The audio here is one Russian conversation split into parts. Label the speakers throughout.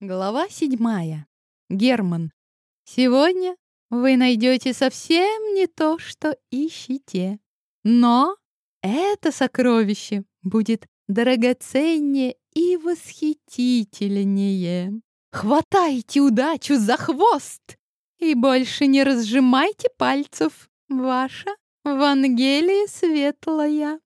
Speaker 1: Глава седьмая. Герман. Сегодня вы найдете совсем не то, что ищете. Но это сокровище будет драгоценнее и восхитительнее. Хватайте удачу за хвост и больше не разжимайте пальцев. Ваша Вангелия Светлая.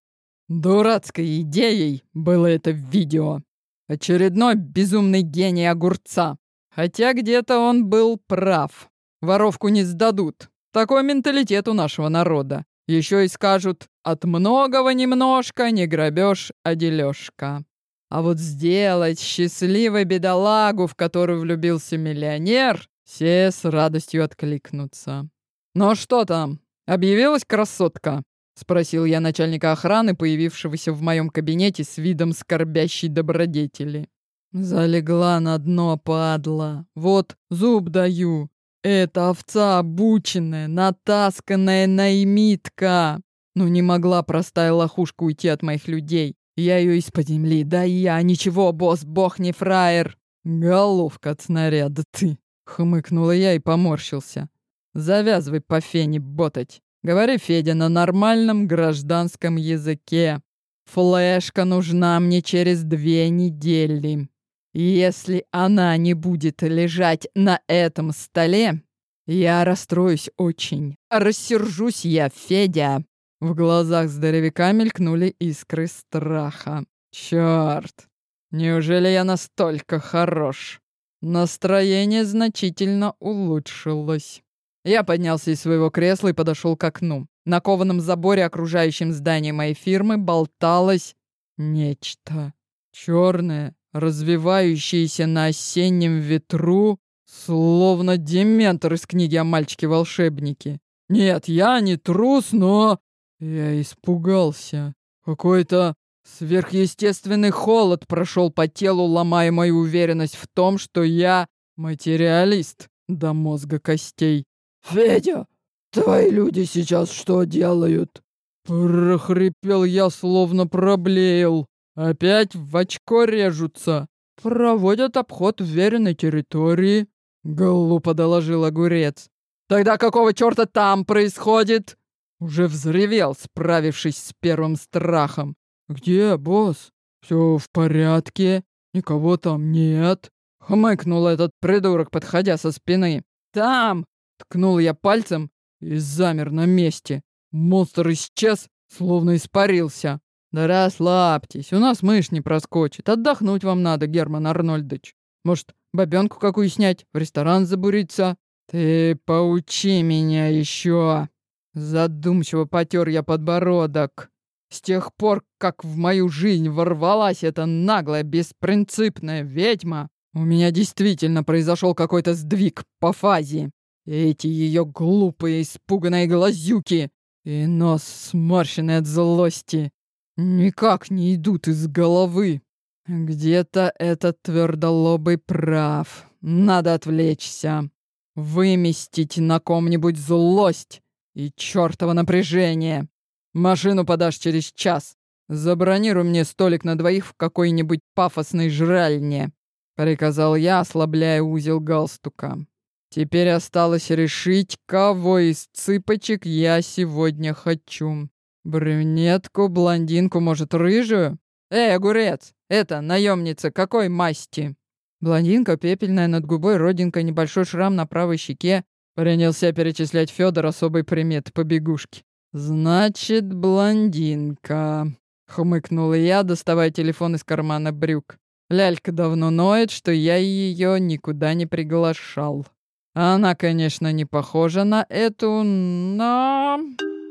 Speaker 2: Дурацкой идеей было это видео. Очередной безумный гений огурца. Хотя где-то он был прав. Воровку не сдадут. Такой менталитет у нашего народа. Еще и скажут «от многого немножко, не грабеж, а дележка». А вот сделать счастливой бедолагу, в которую влюбился миллионер, все с радостью откликнутся. «Ну что там? Объявилась красотка?» — спросил я начальника охраны, появившегося в моем кабинете с видом скорбящей добродетели. «Залегла на дно, падла. Вот зуб даю. Это овца обученная, натасканная наймитка. Ну не могла простая лохушка уйти от моих людей. Я ее из-под земли, да я, ничего, босс, бог не фраер. Головка от снаряда ты!» — хмыкнула я и поморщился. «Завязывай по фене ботать. Говори, Федя, на нормальном гражданском языке. Флешка нужна мне через две недели. Если она не будет лежать на этом столе, я расстроюсь очень. Рассержусь я, Федя. В глазах здоровяка мелькнули искры страха. Черт! Неужели я настолько хорош? Настроение значительно улучшилось. Я поднялся из своего кресла и подошел к окну. На кованом заборе, окружающем здание моей фирмы, болталось нечто. Черное, развивающееся на осеннем ветру, словно дементор из книги о мальчике-волшебнике. Нет, я не трус, но... Я испугался. Какой-то сверхъестественный холод прошел по телу, ломая мою уверенность в том, что я материалист до мозга костей. «Федя, твои люди сейчас что делают?» Прохрипел я, словно проблеял. Опять в очко режутся. Проводят обход вверенной территории. Глупо доложил огурец. Тогда какого черта там происходит? Уже взревел, справившись с первым страхом. Где, босс? Все в порядке? Никого там нет? Хмыкнул этот придурок, подходя со спины. Там! Ткнул я пальцем и замер на месте. Монстр исчез, словно испарился. Да расслабьтесь, у нас мышь не проскочит. Отдохнуть вам надо, Герман Арнольдович. Может, бабенку какую снять, в ресторан забуриться? Ты поучи меня еще. Задумчиво потер я подбородок. С тех пор, как в мою жизнь ворвалась эта наглая, беспринципная ведьма, у меня действительно произошел какой-то сдвиг по фазе. Эти ее глупые, испуганные глазюки и нос, сморщенный от злости, никак не идут из головы. Где-то этот твердолобый прав. Надо отвлечься. Выместить на ком-нибудь злость и чертово напряжение. Машину подашь через час. Забронируй мне столик на двоих в какой-нибудь пафосной жральне», — приказал я, ослабляя узел галстука. Теперь осталось решить, кого из цыпочек я сегодня хочу. Брюнетку, блондинку, может, рыжую? Эй, огурец, это наемница какой масти? Блондинка, пепельная над губой, родинка, небольшой шрам на правой щеке. Принялся перечислять Федор особой примет побегушки. «Значит, блондинка», — хмыкнула я, доставая телефон из кармана брюк. Лялька давно ноет, что я ее никуда не приглашал. Она, конечно, не похожа на эту, но...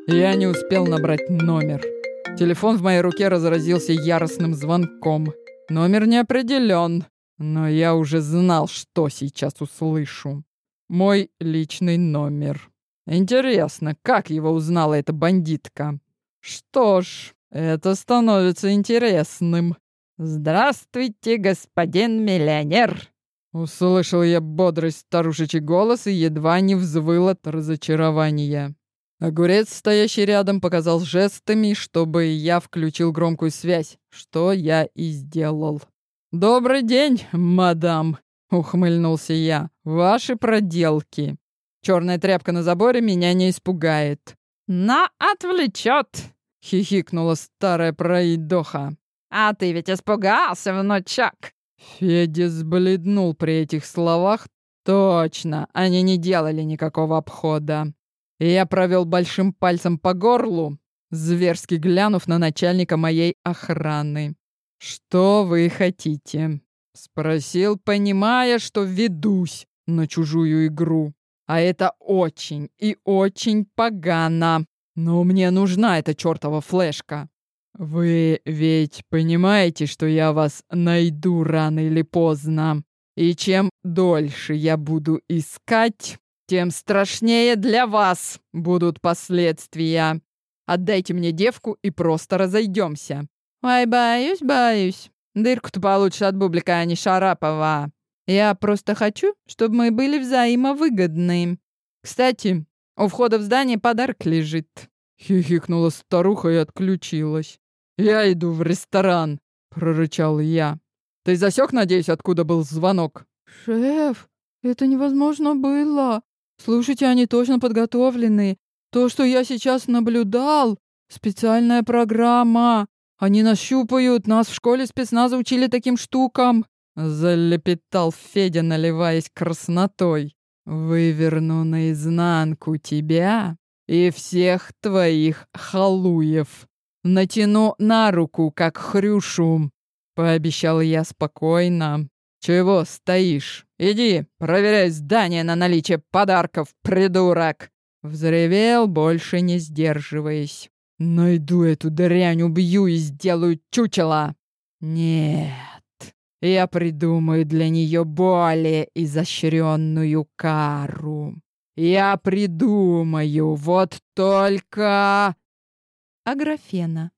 Speaker 2: Я не успел набрать номер. Телефон в моей руке разразился яростным звонком. Номер не определен, но я уже знал, что сейчас услышу. Мой личный номер. Интересно, как его узнала эта бандитка? Что ж, это становится интересным. «Здравствуйте, господин миллионер!» Услышал я бодрый старушечий голос и едва не взвыл от разочарования. Огурец, стоящий рядом, показал жестами, чтобы я включил громкую связь, что я и сделал. «Добрый день, мадам!» ухмыльнулся я. «Ваши проделки. Черная тряпка на заборе меня не испугает». «На отвлечет!» — хихикнула старая проидоха. «А ты ведь испугался, внучок!» Федя сбледнул при этих словах. Точно, они не делали никакого обхода. Я провел большим пальцем по горлу, зверски глянув на начальника моей охраны. «Что вы хотите?» — спросил, понимая, что ведусь на чужую игру. «А это очень и очень погано. Но мне нужна эта чертова флешка. Вы ведь понимаете, что я вас найду рано или поздно. И чем дольше я буду искать, тем страшнее для вас будут последствия. Отдайте мне девку и просто разойдемся. Ой, боюсь, боюсь. Дырку-то получишь от Бублика, а не Шарапова. Я просто хочу, чтобы мы были взаимовыгодны. Кстати, у входа в здание подарок лежит. Хихикнула старуха и отключилась. «Я иду в ресторан», — прорычал я. «Ты засек, надеюсь, откуда был звонок?» «Шеф, это невозможно было. Слушайте, они точно подготовлены. То, что я сейчас наблюдал, специальная программа. Они нас щупают, нас в школе спецназа учили таким штукам. Залепетал Федя, наливаясь краснотой. Выверну наизнанку тебя и всех твоих халуев. Натяну на руку, как хрюшу. Пообещал я спокойно. Чего стоишь? Иди, проверяй здание на наличие подарков, придурок. Взревел, больше не сдерживаясь. Найду эту дрянь, убью и сделаю чучело. Нет, я придумаю для нее более изощренную кару. Я придумаю, вот только...
Speaker 1: Аграфена.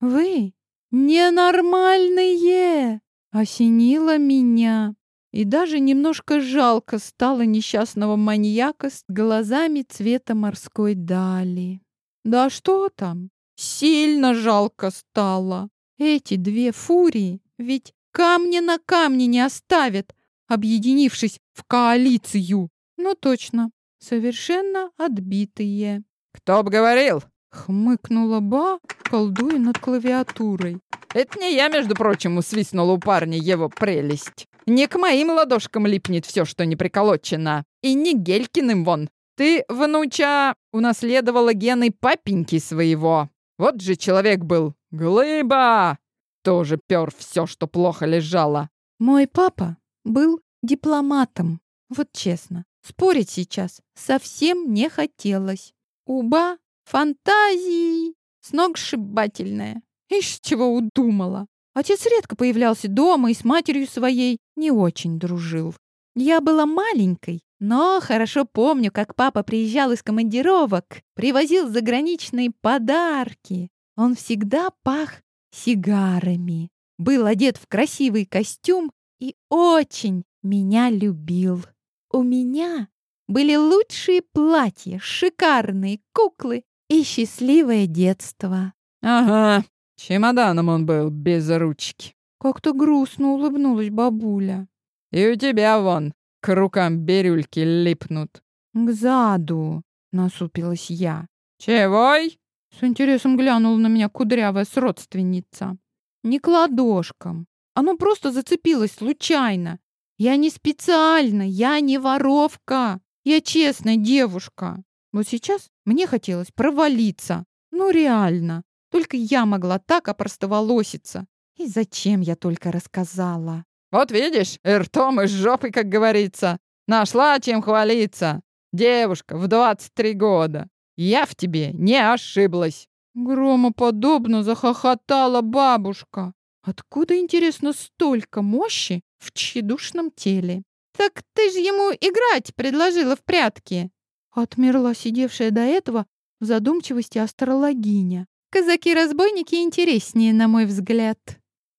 Speaker 1: Вы ненормальные! Осенило меня. И даже немножко жалко стало несчастного маньяка с глазами цвета морской дали. Да что там? Сильно жалко стало. Эти две фурии ведь камня на камне не оставят, объединившись в коалицию. Ну точно, совершенно отбитые.
Speaker 2: «Кто б говорил?»
Speaker 1: — хмыкнула Ба, колдуя над клавиатурой.
Speaker 2: «Это не я, между прочим, усвистнула у парня его прелесть. Не к моим ладошкам липнет все, что не приколочено. И не Гелькиным вон. Ты, внуча, унаследовала гены папеньки своего. Вот же человек был. Глыба! Тоже пер все, что плохо лежало.
Speaker 1: Мой папа был дипломатом. Вот честно, спорить сейчас совсем не хотелось. Уба фантазии сногсшибательная. Ишь, чего удумала. Отец редко появлялся дома и с матерью своей не очень дружил. Я была маленькой, но хорошо помню, как папа приезжал из командировок, привозил заграничные подарки. Он всегда пах сигарами, был одет в красивый костюм и очень меня любил. У меня были лучшие платья, шикарные куклы и счастливое детство.
Speaker 2: Ага, чемоданом он был без ручки.
Speaker 1: Как-то грустно улыбнулась бабуля.
Speaker 2: И у тебя вон к рукам бирюльки липнут.
Speaker 1: К заду, насупилась я.
Speaker 2: Чегой?
Speaker 1: С интересом глянула на меня кудрявая сродственница. Не к ладошкам. Оно просто зацепилось случайно. Я не специально, я не воровка. Я честная девушка. Вот сейчас мне хотелось провалиться. Ну реально. Только я могла так опростоволоситься. И зачем я только рассказала?
Speaker 2: Вот видишь, ртом из жопы, как говорится. Нашла чем хвалиться. Девушка в 23 года. Я в тебе не ошиблась.
Speaker 1: Громоподобно захохотала бабушка. Откуда, интересно, столько мощи в тщедушном теле? Так ты же ему играть предложила в прятки. Отмерла сидевшая до этого в задумчивости астрологиня. Казаки-разбойники интереснее, на мой взгляд.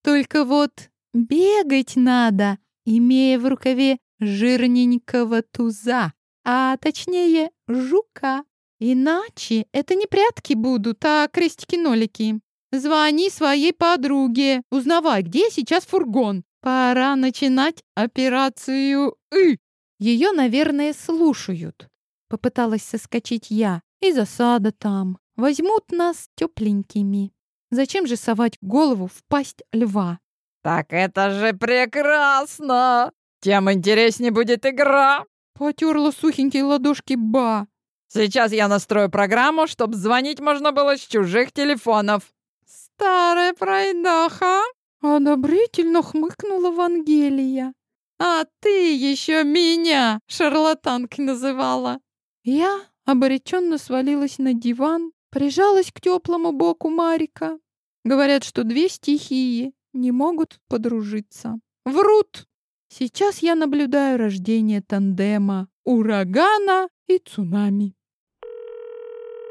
Speaker 1: Только вот Бегать надо, имея в рукаве жирненького туза, а точнее жука. Иначе это не прятки будут, а крестики-нолики. Звони своей подруге, узнавай, где сейчас фургон. Пора начинать операцию «И». Ее, наверное, слушают. Попыталась соскочить я. И засада там. Возьмут нас тепленькими. Зачем же совать голову в пасть льва?
Speaker 2: «Так это же прекрасно! Тем интереснее будет игра!»
Speaker 1: Потерла сухенькие ладошки Ба.
Speaker 2: «Сейчас я настрою программу, чтобы звонить можно было с чужих телефонов».
Speaker 1: «Старая пройдаха!» Одобрительно хмыкнула Вангелия. «А ты еще меня шарлатанкой называла!» Я обреченно свалилась на диван, прижалась к теплому боку Марика. Говорят, что две стихии не могут подружиться. Врут! Сейчас я наблюдаю рождение тандема урагана и цунами.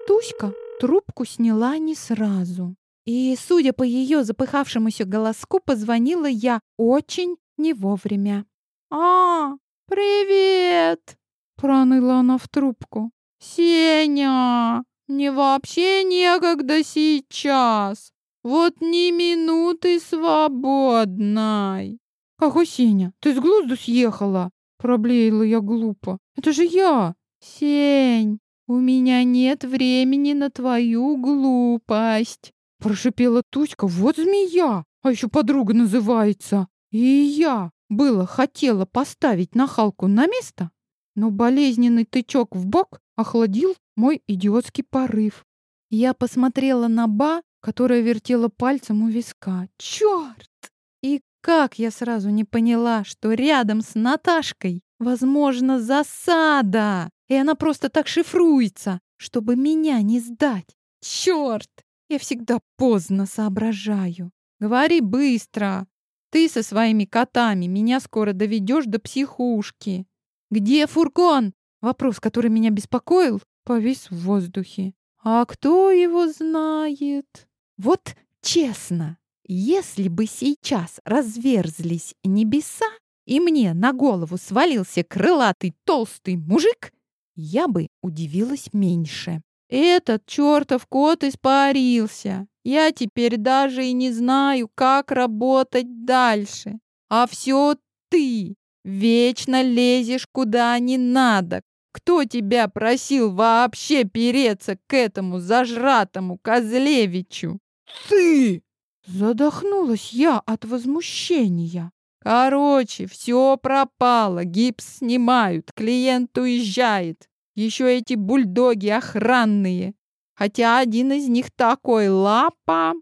Speaker 1: Туська трубку сняла не сразу. И, судя по ее запыхавшемуся голоску, позвонила я очень не вовремя. «А, привет!» — проныла она в трубку. «Сеня, мне вообще некогда сейчас. Вот ни минуты свободной». «Какой Сеня? Ты с глузду съехала?» — проблеяла я глупо. «Это же я!» «Сень, у меня нет времени на твою глупость!» Прошипела Туська, вот змея, а еще подруга называется. И я было хотела поставить нахалку на место, но болезненный тычок в бок охладил мой идиотский порыв. Я посмотрела на Ба, которая вертела пальцем у виска. Черт! И как я сразу не поняла, что рядом с Наташкой, возможно, засада, и она просто так шифруется, чтобы меня не сдать. Черт! Я всегда поздно соображаю. Говори быстро. Ты со своими котами меня скоро доведешь до психушки. Где фургон? Вопрос, который меня беспокоил, повис в воздухе. А кто его знает? Вот честно, если бы сейчас разверзлись небеса, и мне на голову свалился крылатый толстый мужик, я бы удивилась меньше. Этот чертов кот испарился. Я теперь даже и не знаю, как работать дальше. А все ты вечно лезешь куда не надо. Кто тебя просил вообще переться к этому зажратому Козлевичу?
Speaker 2: Ты!
Speaker 1: Задохнулась я от возмущения. Короче, все пропало, гипс снимают, клиент уезжает. Еще эти бульдоги охранные. Хотя один из них такой лапа.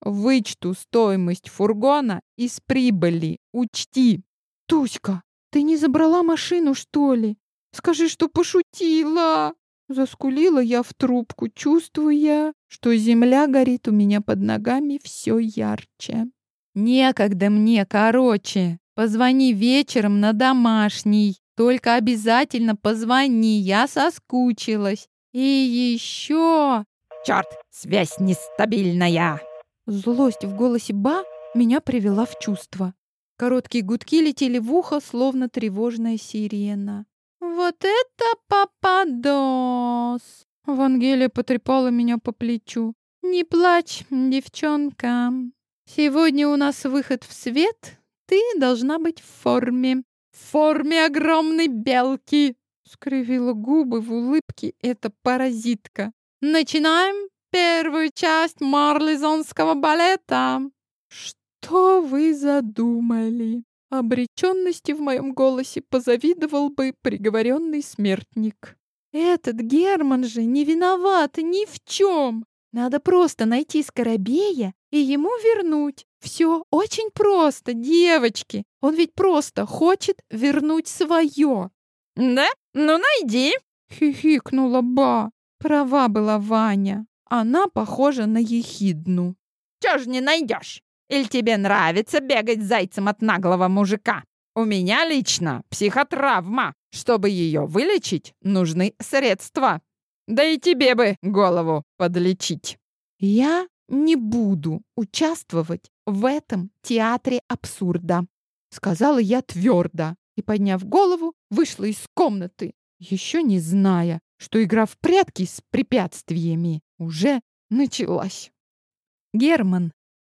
Speaker 1: Вычту стоимость фургона из прибыли. Учти. Туська, ты не забрала машину, что ли? Скажи, что пошутила. Заскулила я в трубку, чувствуя, что земля горит у меня под ногами все ярче. Некогда мне, короче. Позвони вечером на домашний. Только обязательно позвони, я соскучилась. И еще...
Speaker 2: Черт, связь нестабильная.
Speaker 1: Злость в голосе Ба меня привела в чувство. Короткие гудки летели в ухо, словно тревожная сирена. «Вот это попадос!» Вангелия потрепала меня по плечу. «Не плачь, девчонка. Сегодня у нас выход в свет. Ты должна быть в форме в форме огромной белки!» Скривила губы в улыбке эта паразитка. «Начинаем первую часть марлезонского балета!» «Что вы задумали?» Обреченности в моем голосе позавидовал бы приговоренный смертник. «Этот Герман же не виноват ни в чем!» Надо просто найти Скоробея и ему вернуть. Все очень просто, девочки. Он ведь просто хочет вернуть свое.
Speaker 2: Да? Ну найди.
Speaker 1: Хихикнула Ба. Права была Ваня. Она похожа на ехидну.
Speaker 2: Чё ж не найдешь? Или тебе нравится бегать зайцем от наглого мужика? У меня лично психотравма. Чтобы ее вылечить, нужны средства. Да и тебе бы голову подлечить.
Speaker 1: Я не буду участвовать в этом театре абсурда, сказала я твердо и, подняв голову, вышла из комнаты, еще не зная, что игра в прятки с препятствиями уже началась. Герман.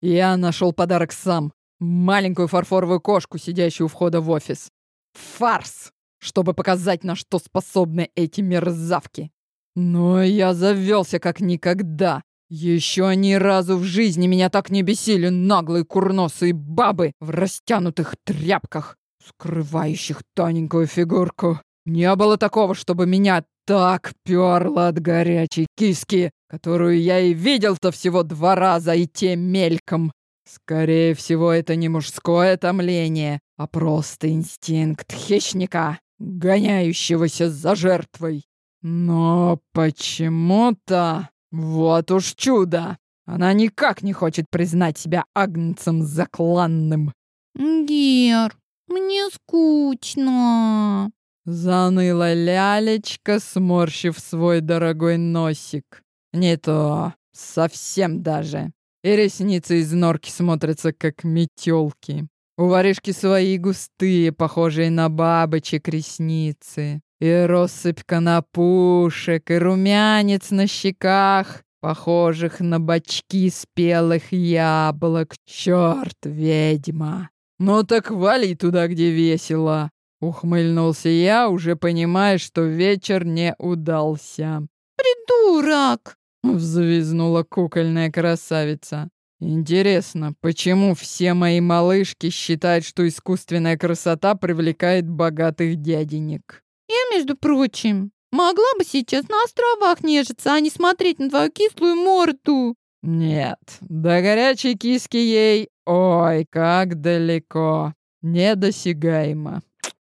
Speaker 2: Я нашел подарок сам. маленькую фарфоровую кошку, сидящую у входа в офис. Фарс! Чтобы показать, на что способны эти мерзавки. Но я завелся как никогда. Еще ни разу в жизни меня так не бесили наглые курносые бабы в растянутых тряпках, скрывающих тоненькую фигурку. Не было такого, чтобы меня так перло от горячей киски, которую я и видел-то всего два раза, и те мельком. Скорее всего, это не мужское томление, а просто инстинкт хищника, гоняющегося за жертвой. Но почему-то... Вот уж чудо! Она никак не хочет признать себя агнцем закланным.
Speaker 1: «Гер, мне скучно!»
Speaker 2: Заныла лялечка, сморщив свой дорогой носик. Не то, совсем даже. И ресницы из норки смотрятся, как метелки. У воришки свои густые, похожие на бабочек ресницы. И россыпь конопушек, и румянец на щеках, похожих на бочки спелых яблок. Черт, ведьма! Ну так вали туда, где весело. Ухмыльнулся я, уже понимая, что вечер не удался.
Speaker 1: «Придурок!»
Speaker 2: — взвизнула кукольная красавица. «Интересно, почему все мои малышки считают, что искусственная красота привлекает богатых дяденек?»
Speaker 1: «Я, между прочим, могла бы сейчас на островах нежиться, а не смотреть на твою кислую морду!»
Speaker 2: «Нет, до горячей киски ей, ой, как далеко, недосягаемо!»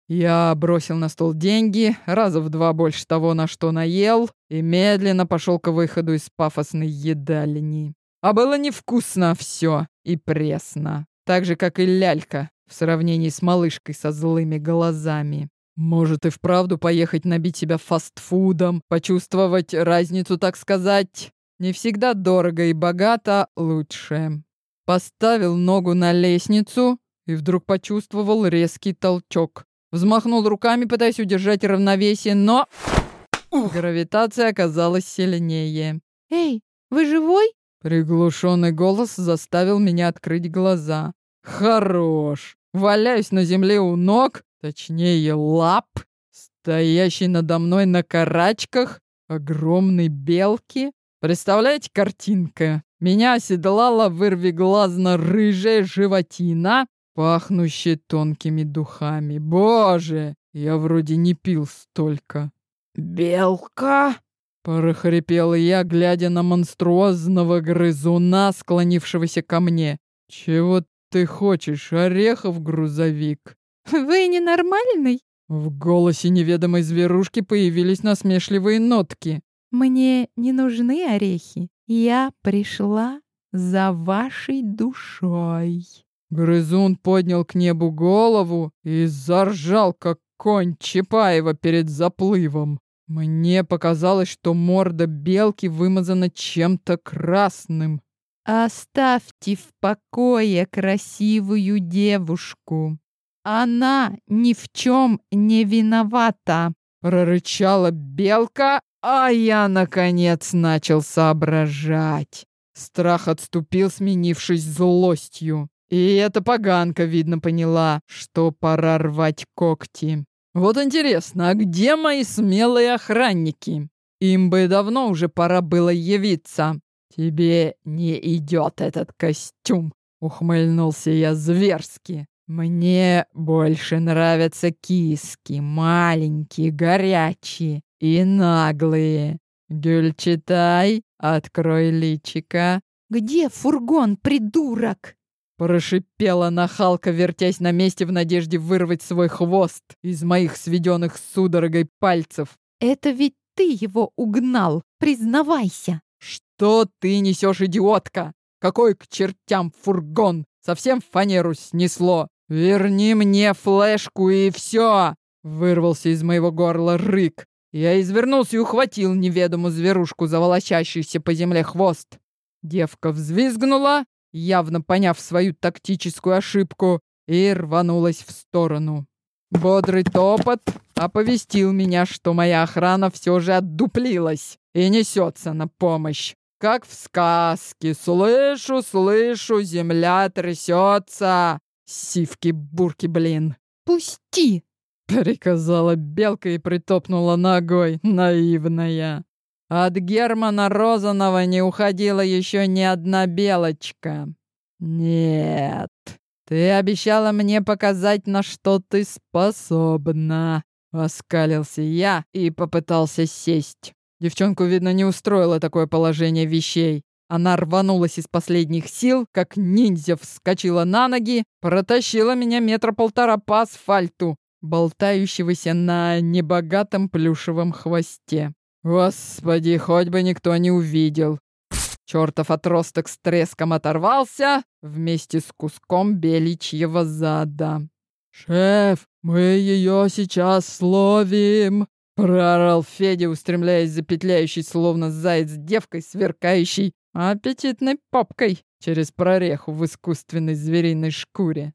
Speaker 2: Я бросил на стол деньги, раза в два больше того, на что наел, и медленно пошел к выходу из пафосной едальни. А было невкусно все и пресно, так же, как и лялька в сравнении с малышкой со злыми глазами. Может и вправду поехать набить себя фастфудом, почувствовать разницу, так сказать. Не всегда дорого и богато лучше. Поставил ногу на лестницу и вдруг почувствовал резкий толчок. Взмахнул руками, пытаясь удержать равновесие, но... Гравитация оказалась сильнее.
Speaker 1: «Эй, вы живой?»
Speaker 2: Приглушенный голос заставил меня открыть глаза. «Хорош! Валяюсь на земле у ног, точнее лап, стоящий надо мной на карачках, огромной белки. Представляете картинка? Меня оседлала вырвиглазно-рыжая животина, пахнущий тонкими духами. Боже, я вроде не пил столько. «Белка!» — прохрипел я, глядя на монструозного грызуна, склонившегося ко мне. «Чего ты хочешь, орехов, грузовик?»
Speaker 1: «Вы ненормальный?»
Speaker 2: В голосе неведомой зверушки появились насмешливые нотки.
Speaker 1: «Мне не нужны орехи. Я пришла за вашей душой».
Speaker 2: Грызун поднял к небу голову и заржал, как конь Чапаева перед заплывом. Мне показалось, что морда белки вымазана чем-то красным.
Speaker 1: «Оставьте в покое красивую девушку. Она ни в чем не виновата!»
Speaker 2: Прорычала белка, а я, наконец, начал соображать. Страх отступил, сменившись злостью. И эта поганка, видно, поняла, что пора рвать когти. Вот интересно, а где мои смелые охранники? Им бы давно уже пора было явиться. Тебе не идет этот костюм, ухмыльнулся я зверски. Мне больше нравятся киски, маленькие, горячие и наглые. Гюльчатай, открой личика.
Speaker 1: Где фургон, придурок?
Speaker 2: Прошипела нахалка, вертясь на месте в надежде вырвать свой хвост из моих сведенных судорогой пальцев.
Speaker 1: «Это ведь ты его угнал, признавайся!»
Speaker 2: «Что ты несешь, идиотка? Какой к чертям фургон? Совсем фанеру снесло! Верни мне флешку и все!» Вырвался из моего горла рык. Я извернулся и ухватил неведомую зверушку за волочащийся по земле хвост. Девка взвизгнула, явно поняв свою тактическую ошибку, и рванулась в сторону. Бодрый топот оповестил меня, что моя охрана все же отдуплилась и несется на помощь. как в сказке. Слышу, слышу, земля трясется. Сивки-бурки, блин.
Speaker 1: «Пусти!»
Speaker 2: — приказала белка и притопнула ногой, наивная. От Германа Розанова не уходила еще ни одна белочка. «Нет, ты обещала мне показать, на что ты способна», — оскалился я и попытался сесть. Девчонку, видно, не устроило такое положение вещей. Она рванулась из последних сил, как ниндзя вскочила на ноги, протащила меня метра полтора по асфальту, болтающегося на небогатом плюшевом хвосте. Господи, хоть бы никто не увидел. Чертов отросток с треском оторвался вместе с куском беличьего зада. «Шеф, мы ее сейчас словим!» Проорал Федя, устремляясь за петляющей, словно заяц девкой, сверкающей аппетитной попкой через прореху в искусственной звериной шкуре.